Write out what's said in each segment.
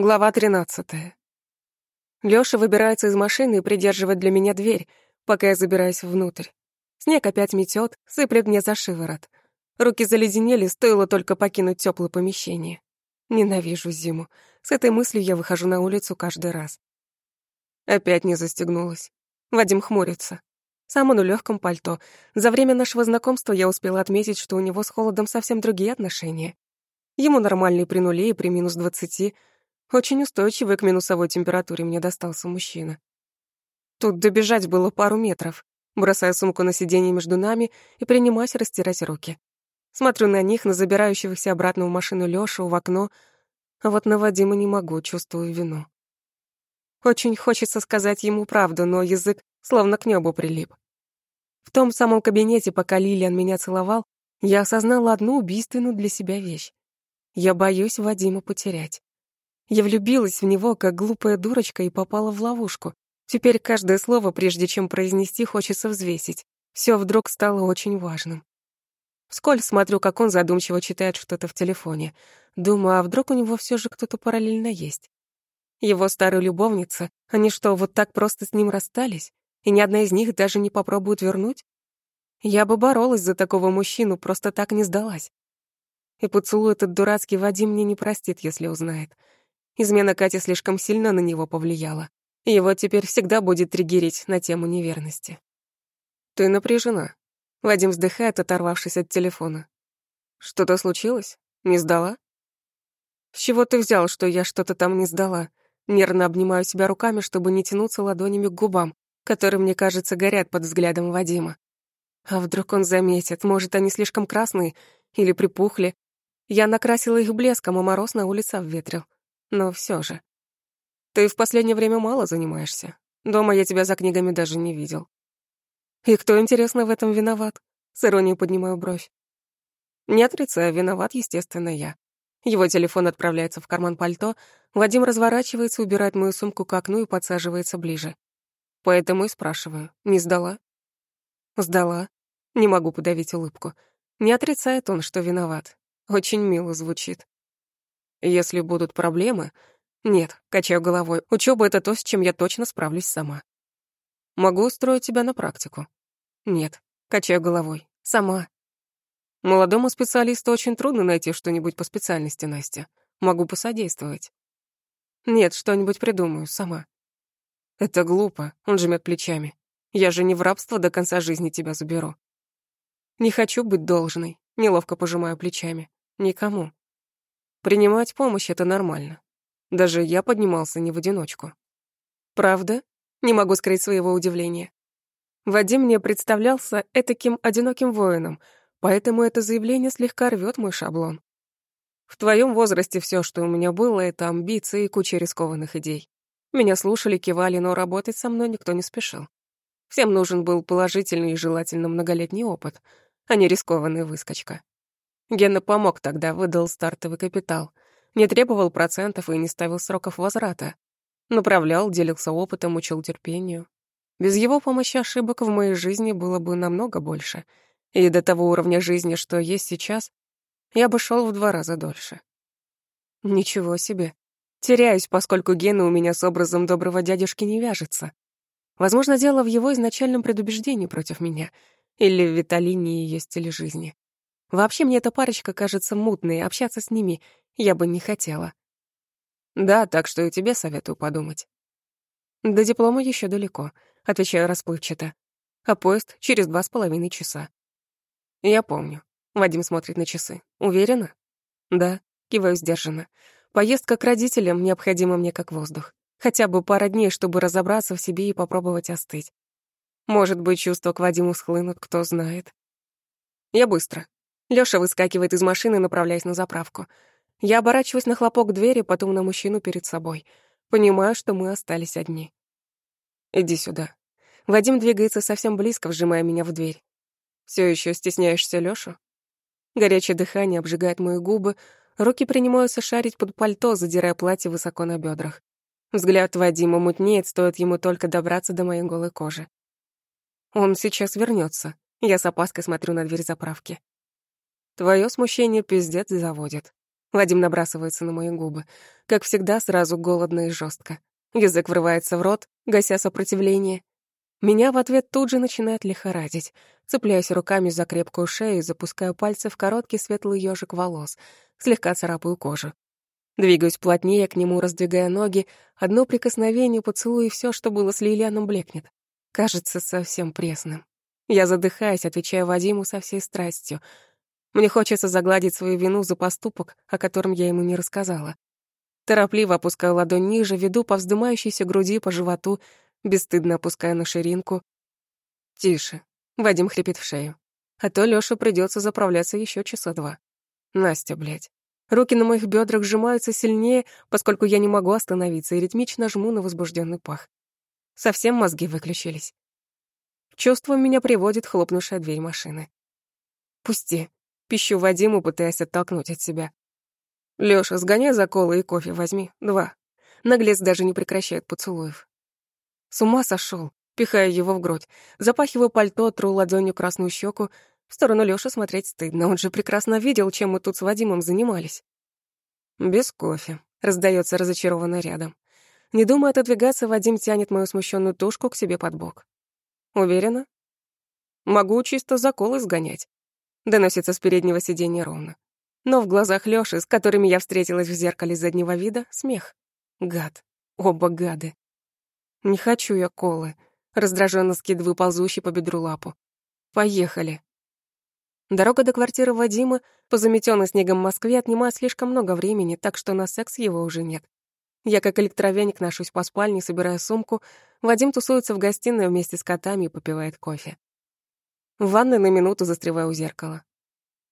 Глава 13. Лёша выбирается из машины и придерживает для меня дверь, пока я забираюсь внутрь. Снег опять метёт, сыплет мне за шиворот. Руки заледенели, стоило только покинуть тёплое помещение. Ненавижу зиму. С этой мыслью я выхожу на улицу каждый раз. Опять не застегнулась. Вадим хмурится. Сам он в лёгком пальто. За время нашего знакомства я успела отметить, что у него с холодом совсем другие отношения. Ему нормальный при нуле и при минус двадцати — очень устойчивый к минусовой температуре мне достался мужчина. Тут добежать было пару метров, бросая сумку на сиденье между нами и принимаясь растирать руки. Смотрю на них, на забирающихся обратно в машину Лёшу, в окно, а вот на Вадима не могу, чувствую вину. Очень хочется сказать ему правду, но язык словно к небу прилип. В том самом кабинете, пока Лилиан меня целовал, я осознала одну убийственную для себя вещь. Я боюсь Вадима потерять. Я влюбилась в него, как глупая дурочка, и попала в ловушку. Теперь каждое слово, прежде чем произнести, хочется взвесить. Все вдруг стало очень важным. Вскользь смотрю, как он задумчиво читает что-то в телефоне. Думаю, а вдруг у него все же кто-то параллельно есть? Его старая любовница, они что, вот так просто с ним расстались? И ни одна из них даже не попробует вернуть? Я бы боролась за такого мужчину, просто так не сдалась. И поцелуй этот дурацкий Вадим мне не простит, если узнает. Измена Кати слишком сильно на него повлияла. Его теперь всегда будет триггерить на тему неверности. «Ты напряжена». Вадим вздыхает, оторвавшись от телефона. «Что-то случилось? Не сдала?» «С чего ты взял, что я что-то там не сдала?» Нервно обнимаю себя руками, чтобы не тянуться ладонями к губам, которые, мне кажется, горят под взглядом Вадима. А вдруг он заметит, может, они слишком красные или припухли. Я накрасила их блеском, а мороз на улице обветрил но все же. Ты в последнее время мало занимаешься. Дома я тебя за книгами даже не видел. И кто, интересно, в этом виноват? С иронией поднимаю бровь. Не отрицаю, виноват, естественно, я. Его телефон отправляется в карман пальто, Вадим разворачивается, убирает мою сумку к окну и подсаживается ближе. Поэтому и спрашиваю, не сдала? Сдала. Не могу подавить улыбку. Не отрицает он, что виноват. Очень мило звучит. Если будут проблемы... Нет, качаю головой. Учёба — это то, с чем я точно справлюсь сама. Могу устроить тебя на практику. Нет, качаю головой. Сама. Молодому специалисту очень трудно найти что-нибудь по специальности, Настя. Могу посодействовать. Нет, что-нибудь придумаю, сама. Это глупо, он жмет плечами. Я же не в рабство до конца жизни тебя заберу. Не хочу быть должной, неловко пожимаю плечами. Никому. Принимать помощь — это нормально. Даже я поднимался не в одиночку. Правда? Не могу скрыть своего удивления. Вадим мне представлялся этаким одиноким воином, поэтому это заявление слегка рвет мой шаблон. В твоем возрасте все, что у меня было, это амбиции и куча рискованных идей. Меня слушали, кивали, но работать со мной никто не спешил. Всем нужен был положительный и желательно многолетний опыт, а не рискованная выскочка. Гена помог тогда, выдал стартовый капитал. Не требовал процентов и не ставил сроков возврата. Направлял, делился опытом, учил терпению. Без его помощи ошибок в моей жизни было бы намного больше. И до того уровня жизни, что есть сейчас, я бы шел в два раза дольше. Ничего себе. Теряюсь, поскольку гены у меня с образом доброго дядюшки не вяжется. Возможно, дело в его изначальном предубеждении против меня или в Виталине и ее стиле жизни. Вообще мне эта парочка кажется мутной, общаться с ними я бы не хотела. Да, так что и тебе советую подумать. До диплома еще далеко, отвечаю расплывчато. А поезд через два с половиной часа. Я помню. Вадим смотрит на часы. Уверена? Да, киваю сдержанно. Поездка к родителям необходима мне как воздух. Хотя бы пара дней, чтобы разобраться в себе и попробовать остыть. Может быть, чувства к Вадиму схлынут, кто знает. Я быстро. Лёша выскакивает из машины, направляясь на заправку. Я оборачиваюсь на хлопок двери, потом на мужчину перед собой. Понимаю, что мы остались одни. «Иди сюда». Вадим двигается совсем близко, вжимая меня в дверь. Все еще стесняешься Лёшу? Горячее дыхание обжигает мои губы, руки принимаются шарить под пальто, задирая платье высоко на бедрах. Взгляд Вадима мутнеет, стоит ему только добраться до моей голой кожи. Он сейчас вернется. Я с опаской смотрю на дверь заправки. Твое смущение пиздец заводит. Вадим набрасывается на мои губы. Как всегда, сразу голодно и жестко. Язык врывается в рот, гася сопротивление. Меня в ответ тут же начинает лихорадить. Цепляюсь руками за крепкую шею и запускаю пальцы в короткий светлый ёжик волос. Слегка царапаю кожу. Двигаюсь плотнее к нему, раздвигая ноги. Одно прикосновение, поцелуй, и всё, что было с Лилианом, блекнет. Кажется совсем пресным. Я задыхаюсь, отвечая Вадиму со всей страстью. Мне хочется загладить свою вину за поступок, о котором я ему не рассказала. Торопливо опускаю ладонь ниже, веду по вздымающейся груди, по животу, бесстыдно опуская на ширинку. Тише. Вадим хрипит в шею. А то Лёше придётся заправляться ещё часа два. Настя, блядь. Руки на моих бедрах сжимаются сильнее, поскольку я не могу остановиться и ритмично жму на возбужденный пах. Совсем мозги выключились. Чувство меня приводит хлопнувшая дверь машины. «Пусти», — пищу Вадиму, пытаясь оттолкнуть от себя. «Лёша, сгоняй за колы и кофе возьми. Два». Наглец даже не прекращает поцелуев. С ума сошел. Пихаю его в грудь. Запахиваю пальто, тру ладонью красную щеку, в сторону Лёши смотреть стыдно, он же прекрасно видел, чем мы тут с Вадимом занимались. «Без кофе», — раздается разочарованно рядом. Не думая отодвигаться, Вадим тянет мою смущенную тушку к себе под бок. «Уверена?» «Могу чисто заколы сгонять», — доносится с переднего сиденья ровно. Но в глазах Лёши, с которыми я встретилась в зеркале заднего вида, смех. Гад. Оба гады. «Не хочу я колы», — раздраженно скидываю ползущий по бедру лапу. «Поехали». Дорога до квартиры Вадима по заметенной снегом Москве отнимает слишком много времени, так что на секс его уже нет. Я как электровеник ношусь по спальне, собираю сумку. Вадим тусуется в гостиной вместе с котами и попивает кофе. В ванной на минуту застреваю у зеркала.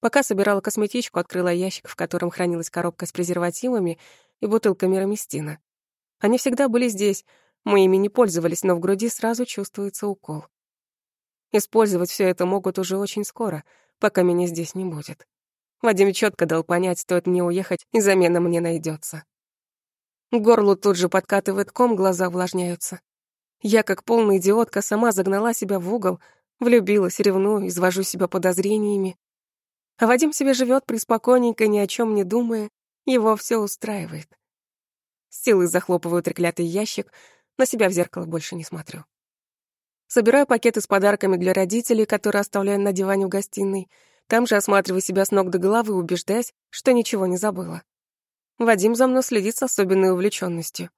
Пока собирала косметичку, открыла ящик, в котором хранилась коробка с презервативами и бутылками роместина. Они всегда были здесь, мы ими не пользовались, но в груди сразу чувствуется укол. Использовать все это могут уже очень скоро — пока меня здесь не будет. Вадим четко дал понять, стоит мне уехать, и замена мне найдется. Горлу тут же подкатывает ком, глаза увлажняются. Я, как полная идиотка, сама загнала себя в угол, влюбилась, ревную, извожу себя подозрениями. А Вадим себе живет приспокойненько, ни о чем не думая, его все устраивает. С силой захлопываю треклятый ящик, на себя в зеркало больше не смотрю. Собираю пакеты с подарками для родителей, которые оставляю на диване в гостиной. Там же осматриваю себя с ног до головы, убеждаясь, что ничего не забыла. Вадим за мной следит с особенной увлеченностью.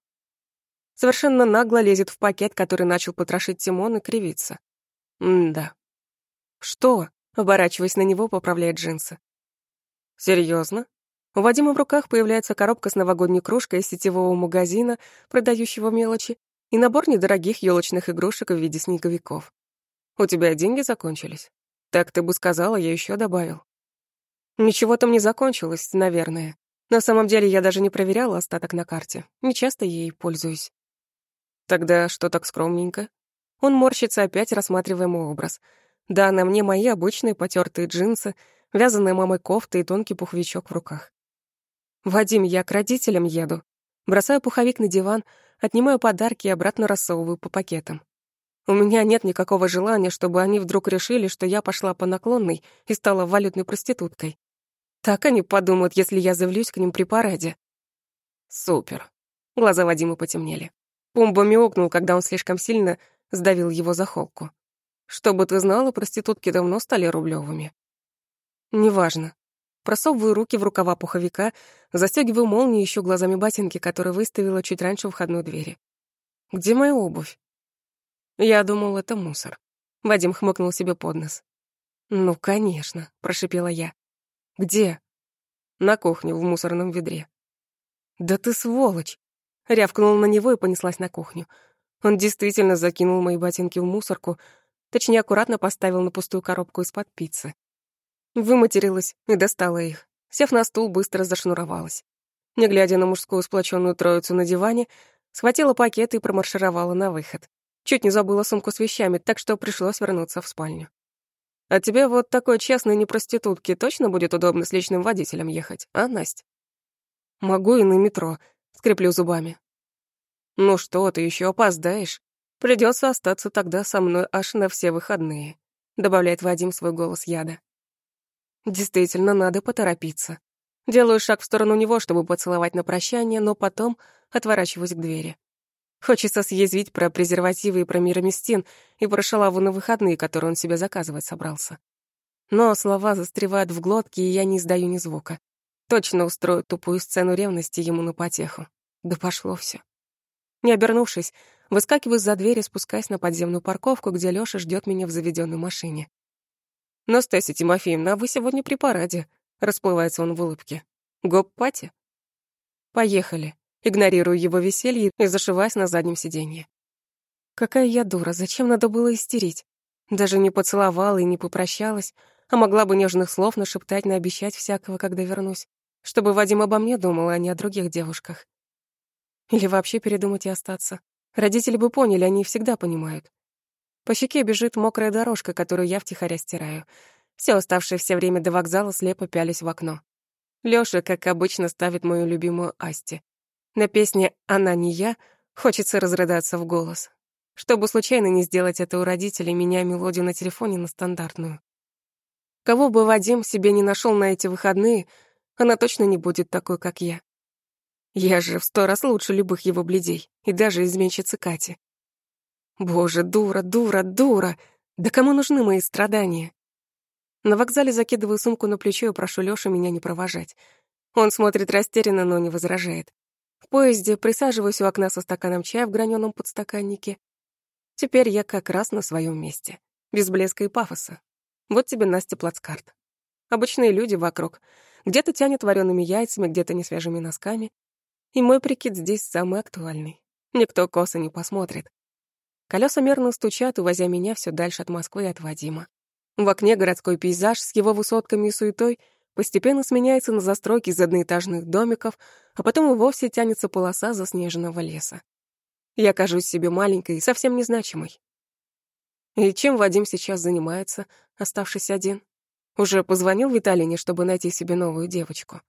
Совершенно нагло лезет в пакет, который начал потрошить Тимон и кривиться. М-да. «Что?» — оборачиваясь на него, поправляет джинсы. «Серьезно?» У Вадима в руках появляется коробка с новогодней кружкой из сетевого магазина, продающего мелочи, и набор недорогих елочных игрушек в виде снеговиков. У тебя деньги закончились? Так ты бы сказала, я еще добавил. Ничего там не закончилось, наверное. На самом деле я даже не проверяла остаток на карте. Не часто ей пользуюсь. Тогда что так скромненько? Он морщится опять, рассматривая мой образ. Да, на мне мои обычные потертые джинсы, вязаная мамой кофта и тонкий пуховичок в руках. «Вадим, я к родителям еду». Бросаю пуховик на диван, Отнимаю подарки и обратно рассовываю по пакетам. У меня нет никакого желания, чтобы они вдруг решили, что я пошла по наклонной и стала валютной проституткой. Так они подумают, если я заявлюсь к ним при параде. Супер. Глаза Вадима потемнели. Пумба мяукнул, когда он слишком сильно сдавил его за холку. Чтобы ты знала, проститутки давно стали рублевыми. Неважно. Просовываю руки в рукава пуховика, застегиваю молнию и ищу глазами ботинки, которые выставила чуть раньше у входной двери. «Где моя обувь?» Я думал, это мусор. Вадим хмыкнул себе под нос. «Ну, конечно», — прошипела я. «Где?» «На кухне, в мусорном ведре». «Да ты сволочь!» Рявкнула на него и понеслась на кухню. Он действительно закинул мои ботинки в мусорку, точнее, аккуратно поставил на пустую коробку из-под пиццы. Выматерилась и достала их. Сев на стул, быстро зашнуровалась. Не глядя на мужскую сплоченную троицу на диване, схватила пакет и промаршировала на выход. Чуть не забыла сумку с вещами, так что пришлось вернуться в спальню. «А тебе вот такой честной не проститутке точно будет удобно с личным водителем ехать, а, Настя?» «Могу и на метро», — скреплю зубами. «Ну что, ты еще опоздаешь? Придется остаться тогда со мной аж на все выходные», — добавляет Вадим свой голос яда. Действительно, надо поторопиться. Делаю шаг в сторону него, чтобы поцеловать на прощание, но потом отворачиваюсь к двери. Хочется съязвить про презервативы и про мироместин и про шалаву на выходные, которые он себе заказывать собрался. Но слова застревают в глотке, и я не издаю ни звука. Точно устрою тупую сцену ревности ему на потеху. Да пошло все. Не обернувшись, выскакиваю за дверь и спускаясь на подземную парковку, где Лёша ждет меня в заведенной машине. «Настасья Тимофеевна, а вы сегодня при параде», — расплывается он в улыбке. «Гоп-пати?» «Поехали», игнорирую его веселье и зашиваясь на заднем сиденье. Какая я дура, зачем надо было истерить? Даже не поцеловала и не попрощалась, а могла бы нежных слов нашептать, наобещать всякого, когда вернусь, чтобы Вадим обо мне думал, а не о других девушках. Или вообще передумать и остаться. Родители бы поняли, они всегда понимают. По щеке бежит мокрая дорожка, которую я втихаря стираю. Все оставшееся время до вокзала слепо пялись в окно. Лёша, как обычно, ставит мою любимую Асти. На песне «Она не я» хочется разрыдаться в голос. Чтобы случайно не сделать это у родителей, меня мелодию на телефоне на стандартную. Кого бы Вадим себе не нашел на эти выходные, она точно не будет такой, как я. Я же в сто раз лучше любых его бледей, и даже изменщицы Кати. Боже, дура, дура, дура! Да кому нужны мои страдания? На вокзале закидываю сумку на плечо и прошу Лёшу меня не провожать. Он смотрит растерянно, но не возражает. В поезде присаживаюсь у окна со стаканом чая в граненом подстаканнике. Теперь я как раз на своем месте, без блеска и пафоса. Вот тебе Настя плацкарт. Обычные люди вокруг. Где-то тянет вареными яйцами, где-то несвежими носками. И мой прикид здесь самый актуальный. Никто косо не посмотрит. Колеса мерно стучат, увозя меня все дальше от Москвы и от Вадима. В окне городской пейзаж с его высотками и суетой постепенно сменяется на застройки из одноэтажных домиков, а потом и вовсе тянется полоса заснеженного леса. Я кажусь себе маленькой и совсем незначимой. И чем Вадим сейчас занимается, оставшись один? Уже позвонил Виталине, чтобы найти себе новую девочку.